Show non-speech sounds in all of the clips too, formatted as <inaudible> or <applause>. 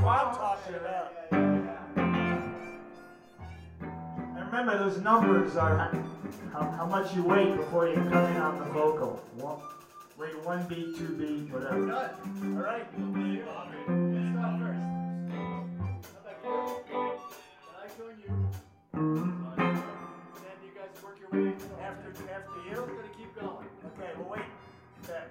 That's what I'm talking about. And remember, those numbers are how, how much you wait before you come in on the vocal. One, wait one beat, two beat, whatever. We're done. All right. Let's stop first. After, after you? I'm going to keep going. Okay, well, wait. Okay.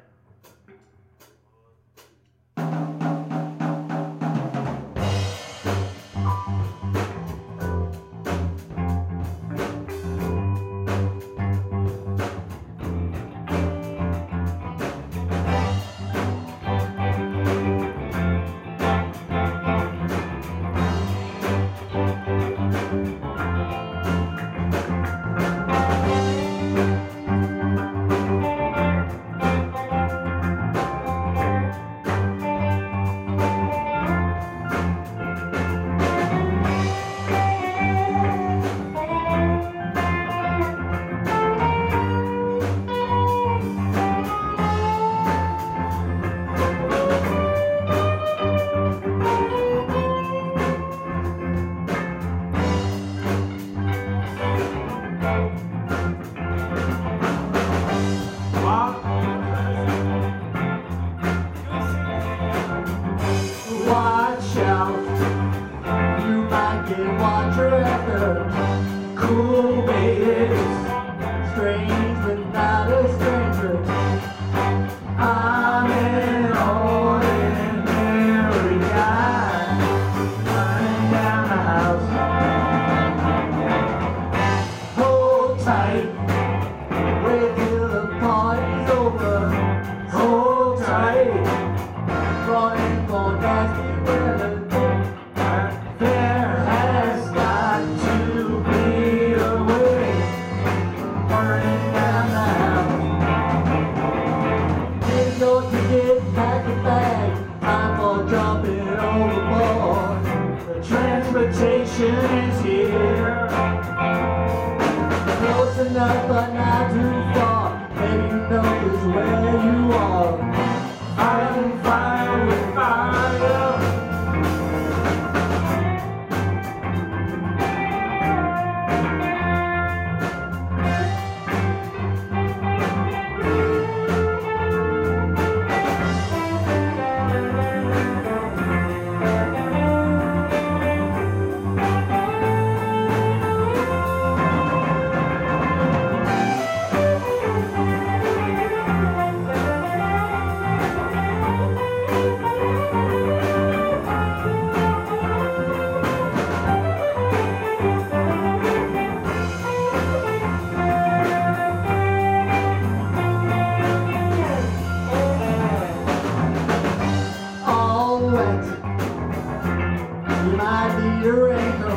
my dear, and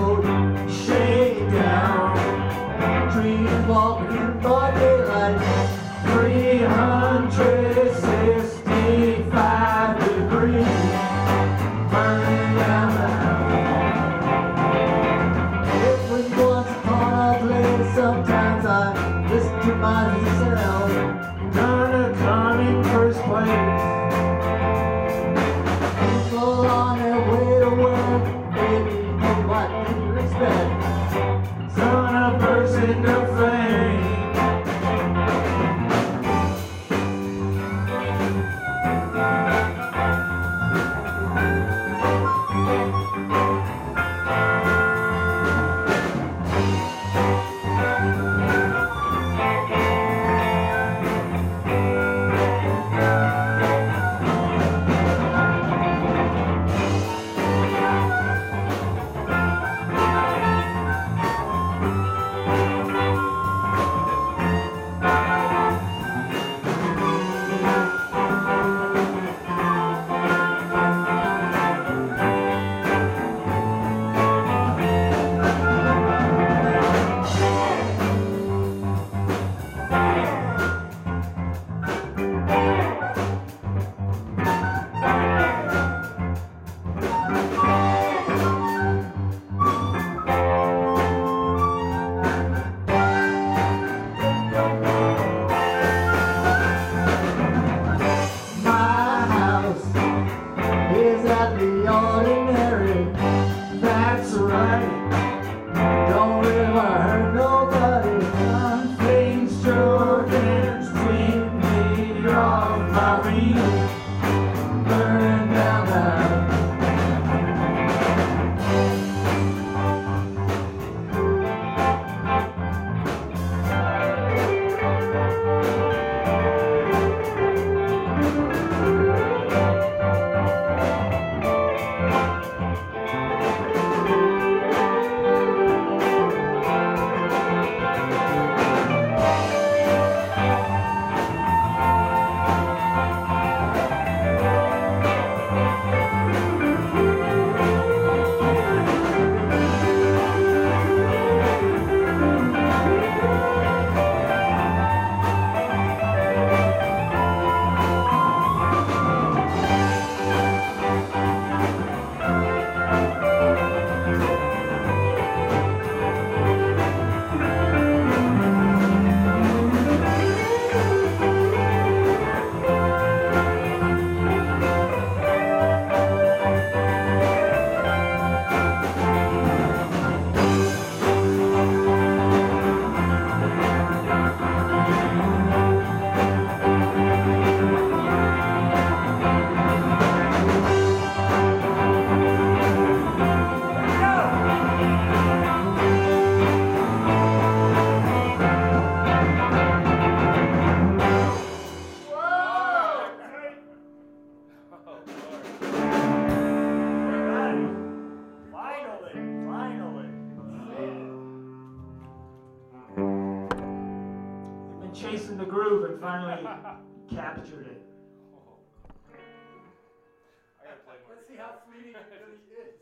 play more. Let's see how fleeting it really <laughs> is.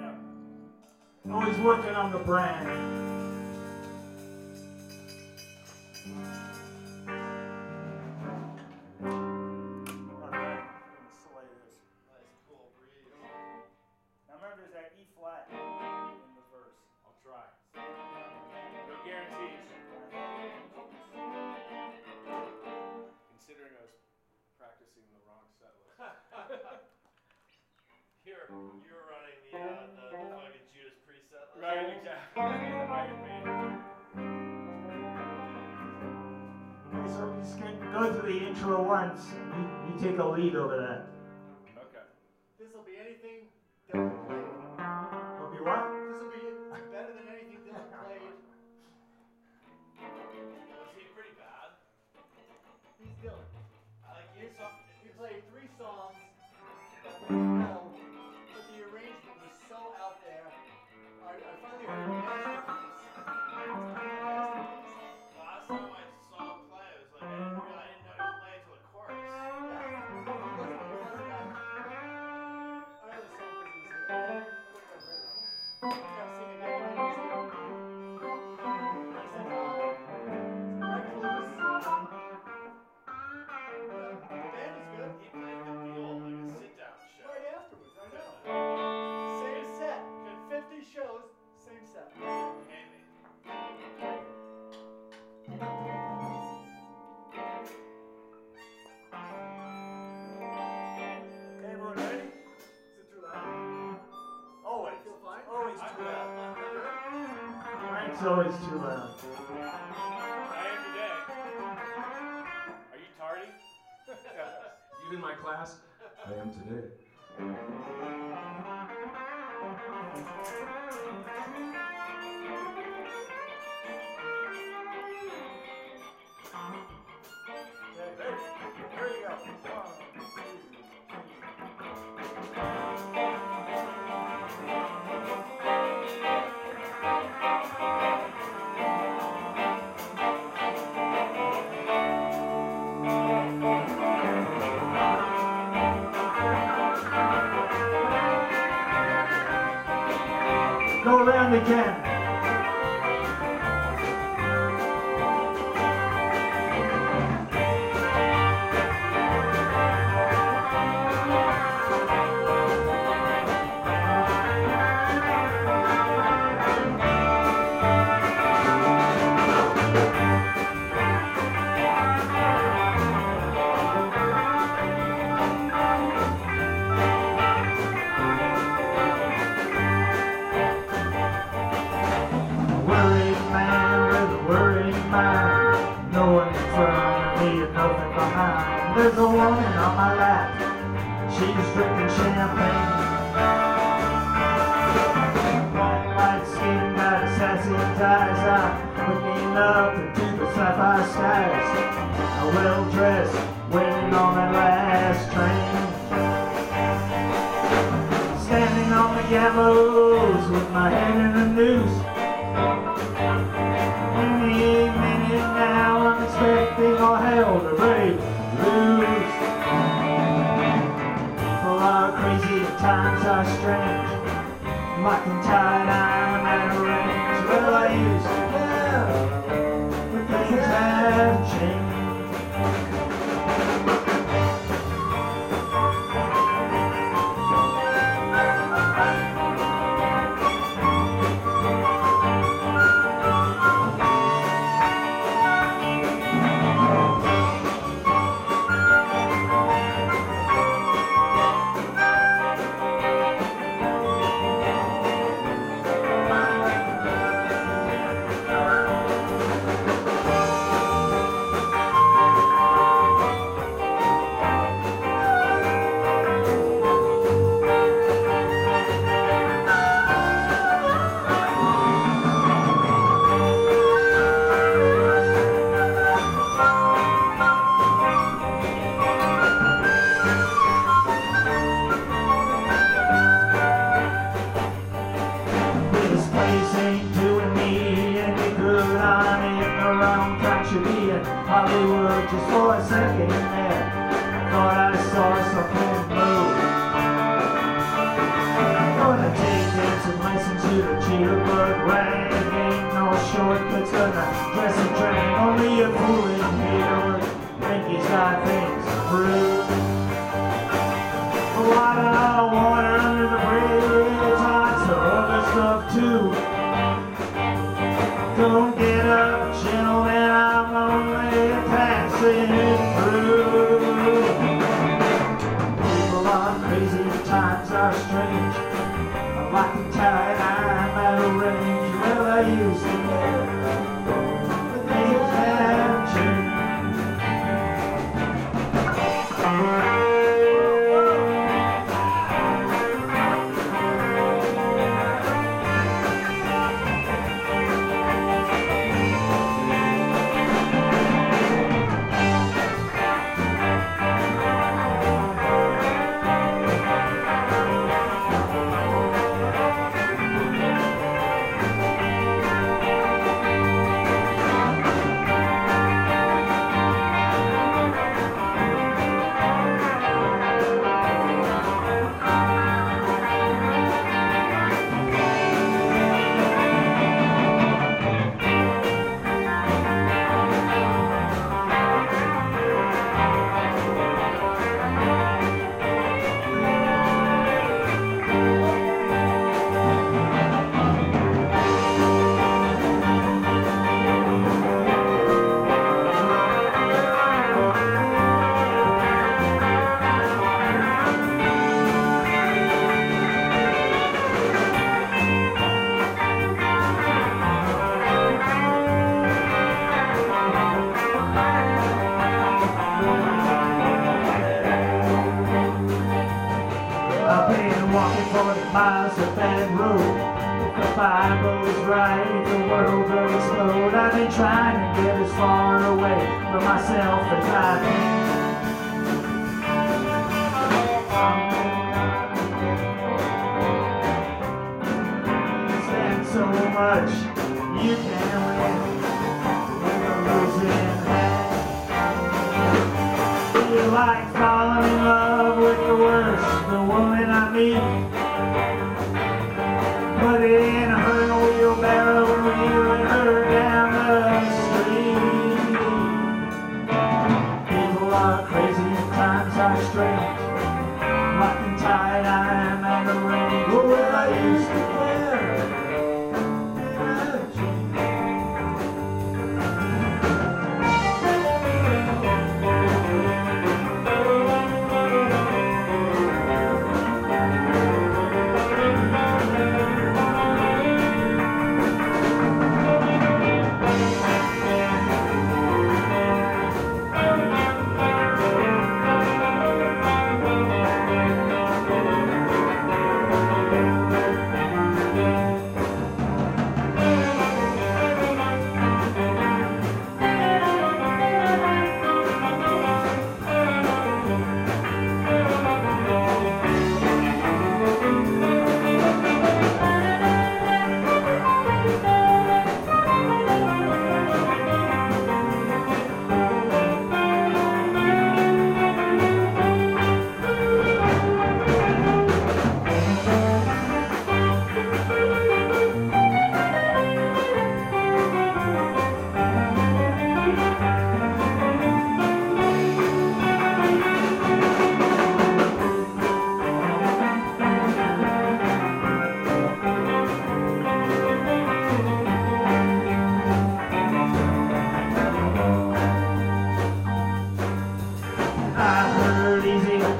Yeah. Oh, Always working on the brand. you were running the uh, the, the fucking Judas preset. Right, exactly. Okay, so he's good, go through the intro once. You, you take a lead over that. It's always too loud. Are you tardy? <laughs> you in my class? I am today. There, there you go. Yeah. yellows with my hand in the noose. In the evening and now I'm expecting all hell to break loose. People are crazy times are strange. My time. Dress and drag. Only a fool in here think he's got things lot of water under the bridge, lots of other stuff too. Been trying to get as far away from myself as I can.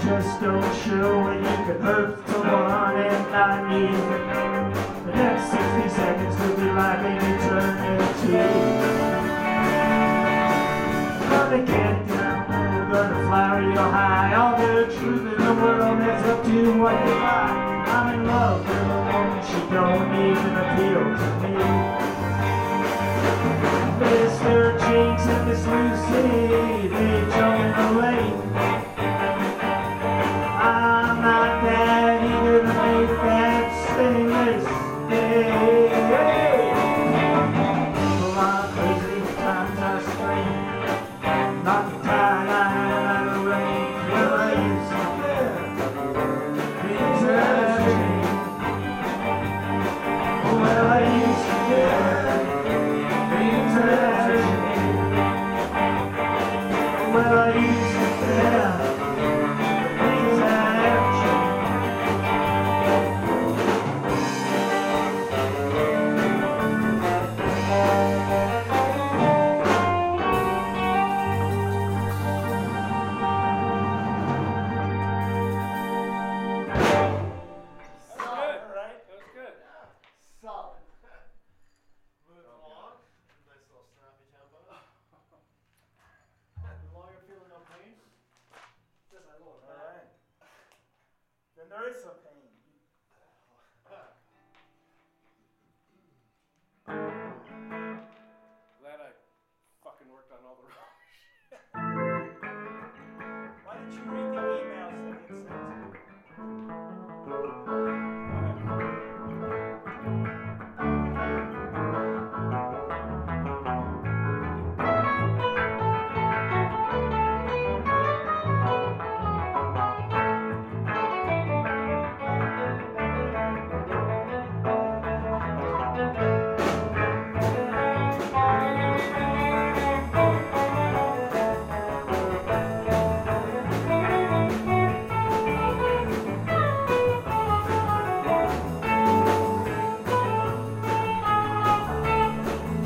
Just don't show when you can hurt someone and not need. The next 60 seconds could be like an eternity. Gonna get down, gonna fly real high. All the truth in the world is up to what you buy. I'm in love with a woman, she don't even appeal to me. Mr. Jinx and Miss Lucy, they jump in the lake.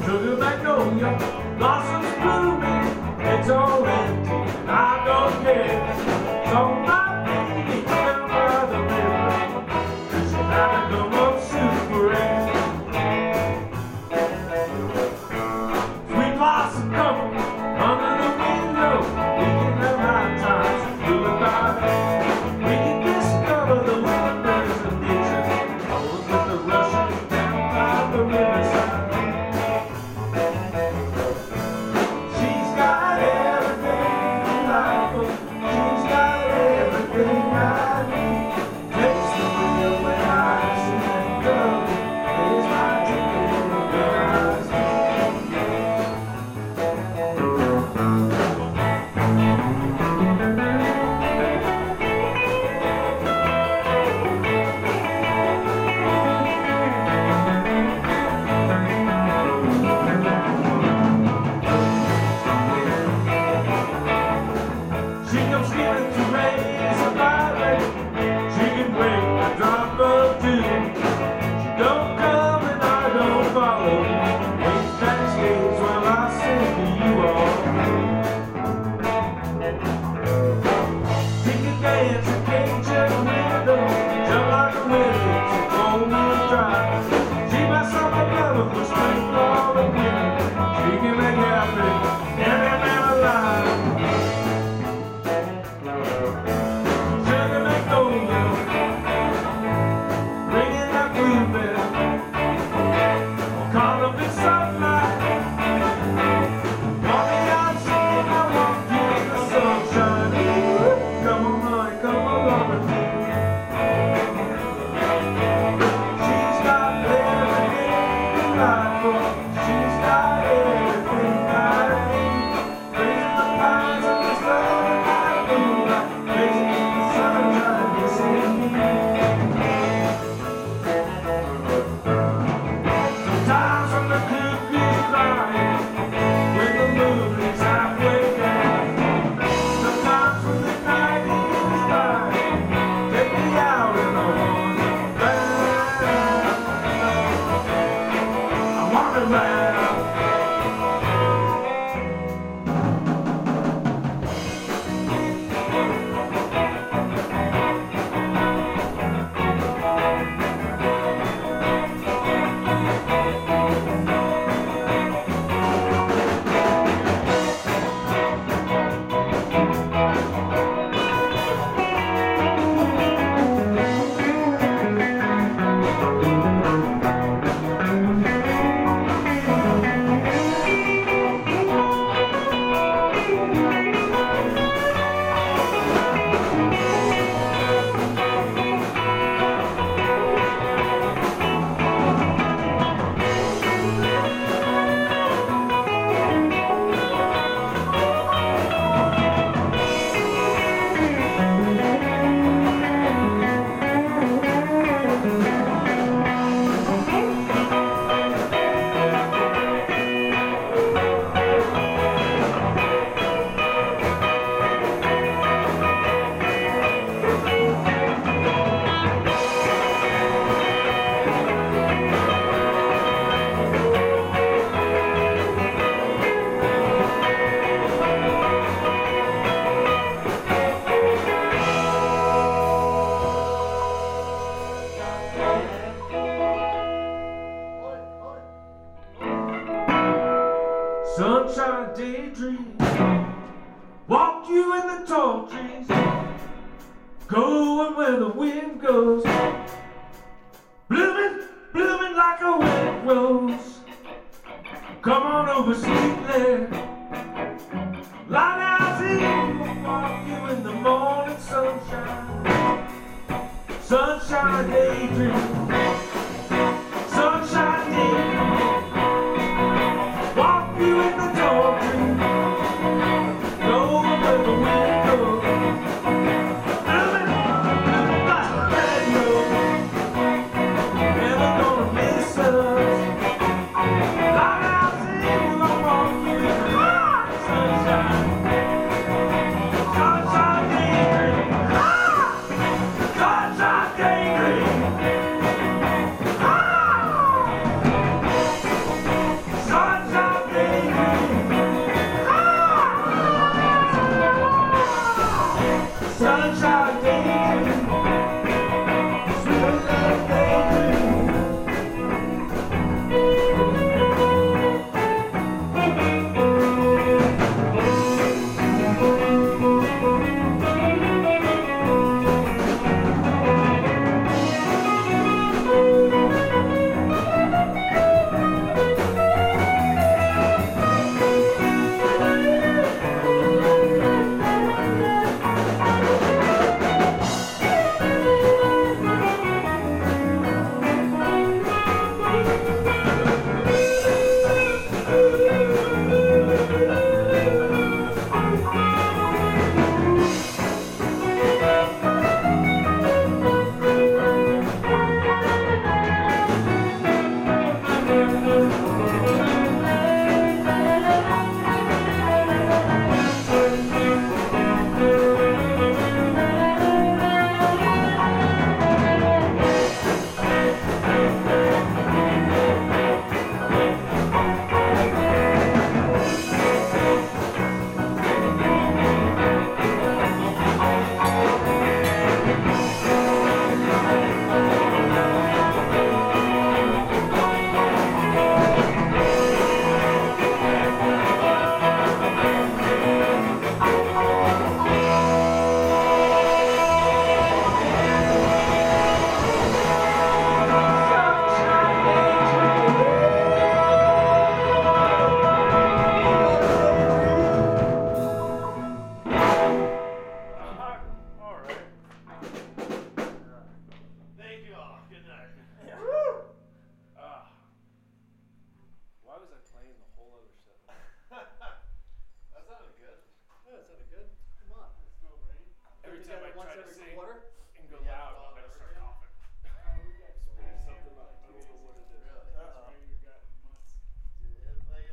Sugar magnolia, blossoms blooming, it's all daydream. Walk you in the tall trees. Going where the wind goes. Blooming, blooming like a wet rose. Come on over, sweet down to you, walk you in the morning sunshine. Sunshine daydream.